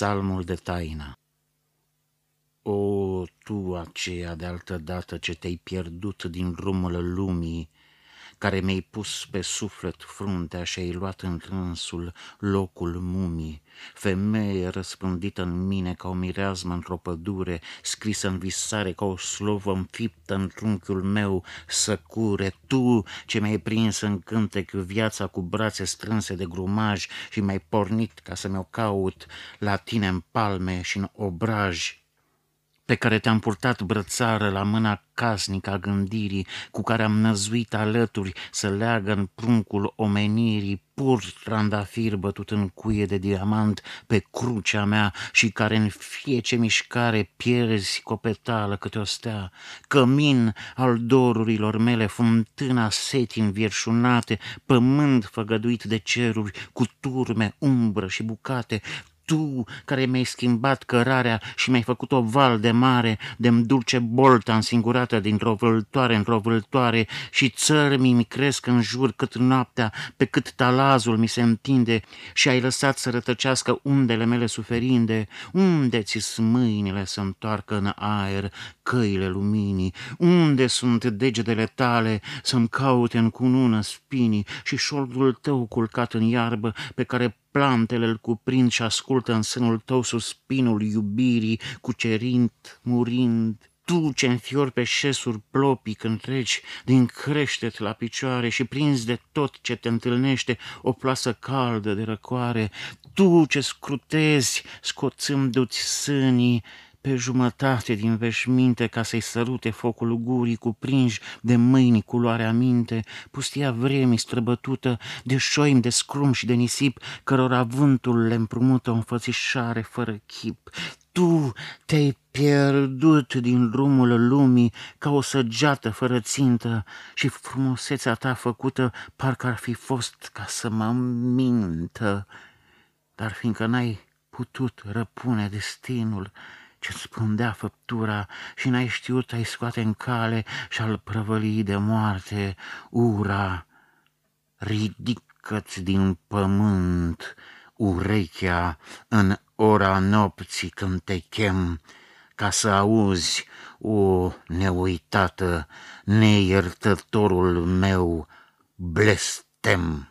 Psalmul de taină. O, tu aceea de altă dată ce te-ai pierdut din drumul lumii, care mi-ai pus pe suflet fruntea și ai luat în rânsul locul mumii, femeie răspândită în mine ca o mireazmă într-o pădure, scrisă în visare ca o slovă înfiptă în trunchiul meu să cure, tu ce mi-ai prins în cântec viața cu brațe strânse de grumaj și mi-ai pornit ca să mi-o caut la tine în palme și în obraj pe care te-am purtat brățară la mâna casnică a gândirii, cu care am năzuit alături să leagă în pruncul omenirii, pur trandafir bătut în cuie de diamant pe crucea mea și care în fie ce mișcare pierzi copetală câte o stea, cămin al dorurilor mele, fântâna seti învierșunate, pământ făgăduit de ceruri, cu turme, umbră și bucate, tu care mi-ai schimbat cărarea și mi-ai făcut o val de mare, de-mi dulce bolta însingurată dintr-o vâltoare într-o vâltoare și țărmii mi cresc în jur cât noaptea, pe cât talazul mi se întinde și ai lăsat să rătăcească undele mele suferinde, unde ți mâinile să întoarcă în aer căile luminii, unde sunt degetele tale să-mi caute în cunună spinii și șoldul tău culcat în iarbă pe care plantele îl cuprind și ascultă în sânul tău suspinul iubirii, cucerind, murind. Tu ce înfiori pe șesuri plopii când treci din creștet la picioare și prins de tot ce te întâlnește, o plasă caldă de răcoare, tu ce scrutezi scoțându-ți sânii, pe jumătate din veșminte ca să-i sărute focul gurii cuprinși de mâini culoarea minte, pustia vremii străbătută de șoim, de scrum și de nisip, cărora vântul le împrumută o înfățișare fără chip. Tu te-ai pierdut din drumul lumii ca o săgeată fără țintă și frumusețea ta făcută parcă ar fi fost ca să mă mintă. Dar fiindcă n-ai putut răpune destinul, ce spundea făptura și n-ai știut ai scoate în cale și al prăvălii de moarte ura. Ridică-ți din pământ urechea în ora nopții când te chem, ca să auzi, o neuitată, neiertătorul meu blestem.